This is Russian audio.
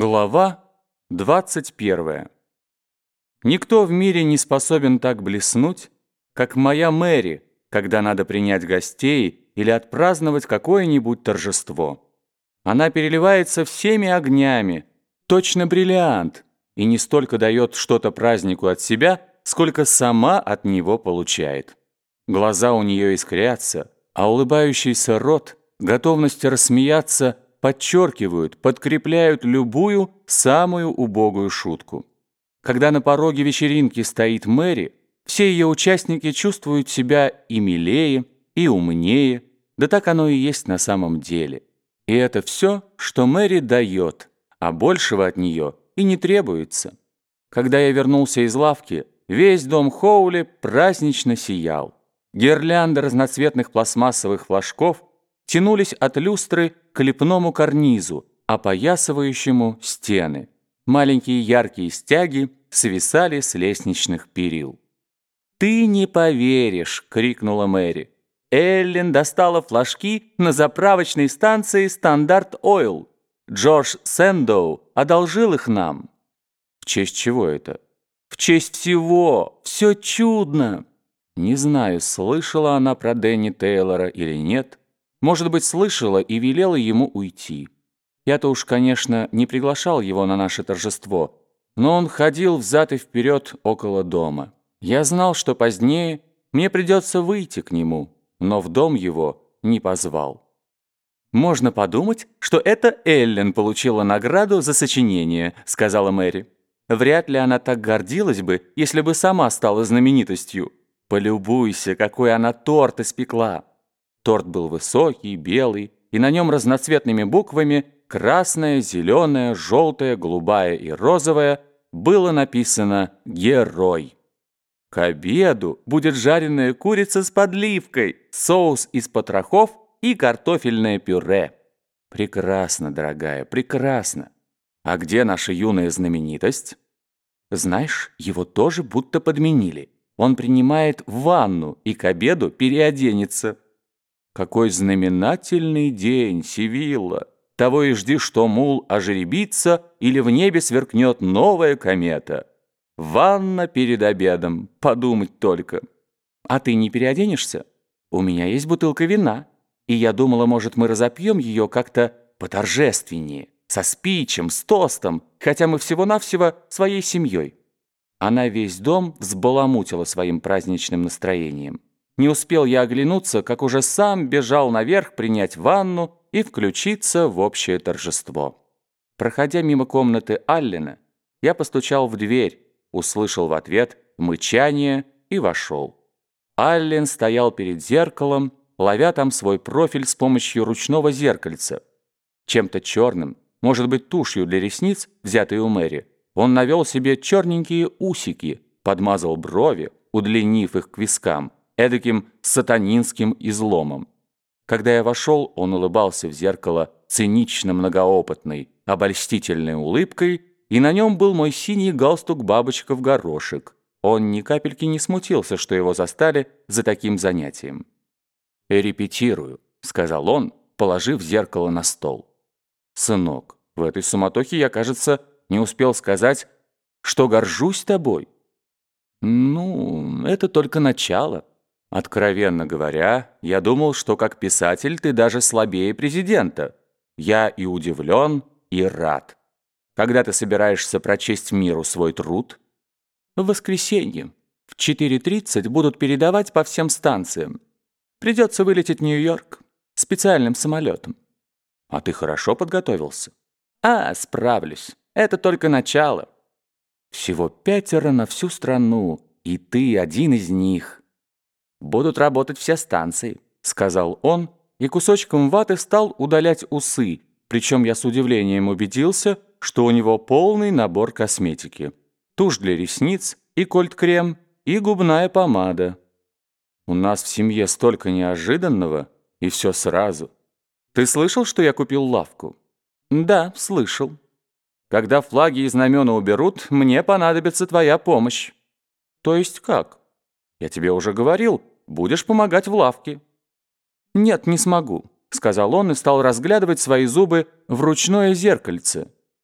Глава 21. Никто в мире не способен так блеснуть, как моя Мэри, когда надо принять гостей или отпраздновать какое-нибудь торжество. Она переливается всеми огнями, точно бриллиант, и не столько дает что-то празднику от себя, сколько сама от него получает. Глаза у нее искрятся, а улыбающийся рот, готовность рассмеяться – подчеркивают, подкрепляют любую самую убогую шутку. Когда на пороге вечеринки стоит Мэри, все ее участники чувствуют себя и милее, и умнее, да так оно и есть на самом деле. И это все, что Мэри дает, а большего от нее и не требуется. Когда я вернулся из лавки, весь дом Хоули празднично сиял. Гирлянды разноцветных пластмассовых флажков тянулись от люстры к лепному карнизу, опоясывающему стены. Маленькие яркие стяги свисали с лестничных перил. «Ты не поверишь!» — крикнула Мэри. Эллен достала флажки на заправочной станции «Стандарт Ойл». Джордж Сэндоу одолжил их нам. В честь чего это? В честь всего! Все чудно! Не знаю, слышала она про Дэнни Тейлора или нет, может быть, слышала и велела ему уйти. Я-то уж, конечно, не приглашал его на наше торжество, но он ходил взад и вперед около дома. Я знал, что позднее мне придется выйти к нему, но в дом его не позвал. «Можно подумать, что это Эллен получила награду за сочинение», — сказала Мэри. «Вряд ли она так гордилась бы, если бы сама стала знаменитостью. Полюбуйся, какой она торт испекла. Торт был высокий, белый, и на нем разноцветными буквами красная, зеленая, желтая, голубая и розовая было написано «Герой». К обеду будет жареная курица с подливкой, соус из потрохов и картофельное пюре. Прекрасно, дорогая, прекрасно. А где наша юная знаменитость? Знаешь, его тоже будто подменили. Он принимает ванну и к обеду переоденется. Какой знаменательный день, Сивилла! Того и жди, что мул ожеребится или в небе сверкнет новая комета. Ванна перед обедом, подумать только. А ты не переоденешься? У меня есть бутылка вина, и я думала, может, мы разопьем ее как-то поторжественнее, со спичем, с тостом, хотя мы всего-навсего своей семьей. Она весь дом взбаламутила своим праздничным настроением. Не успел я оглянуться, как уже сам бежал наверх принять ванну и включиться в общее торжество. Проходя мимо комнаты Аллена, я постучал в дверь, услышал в ответ мычание и вошел. Аллен стоял перед зеркалом, ловя там свой профиль с помощью ручного зеркальца. Чем-то черным, может быть, тушью для ресниц, взятой у Мэри, он навел себе черненькие усики, подмазал брови, удлинив их к вискам, эдаким сатанинским изломом. Когда я вошел, он улыбался в зеркало цинично многоопытной, обольстительной улыбкой, и на нем был мой синий галстук-бабочка в горошек. Он ни капельки не смутился, что его застали за таким занятием. «Репетирую», — сказал он, положив зеркало на стол. «Сынок, в этой суматохе я, кажется, не успел сказать, что горжусь тобой». «Ну, это только начало». Откровенно говоря, я думал, что как писатель ты даже слабее президента. Я и удивлен, и рад. Когда ты собираешься прочесть миру свой труд? В воскресенье. В 4.30 будут передавать по всем станциям. Придется вылететь в Нью-Йорк специальным самолетом. А ты хорошо подготовился? А, справлюсь. Это только начало. Всего пятеро на всю страну, и ты один из них будут работать все станции», — сказал он, и кусочком ваты стал удалять усы, причем я с удивлением убедился, что у него полный набор косметики. Тушь для ресниц, и кольт-крем, и губная помада. У нас в семье столько неожиданного, и все сразу. Ты слышал, что я купил лавку? Да, слышал. Когда флаги и знамена уберут, мне понадобится твоя помощь. То есть как? Я тебе уже говорил, будешь помогать в лавке». «Нет, не смогу», — сказал он и стал разглядывать свои зубы в ручное зеркальце.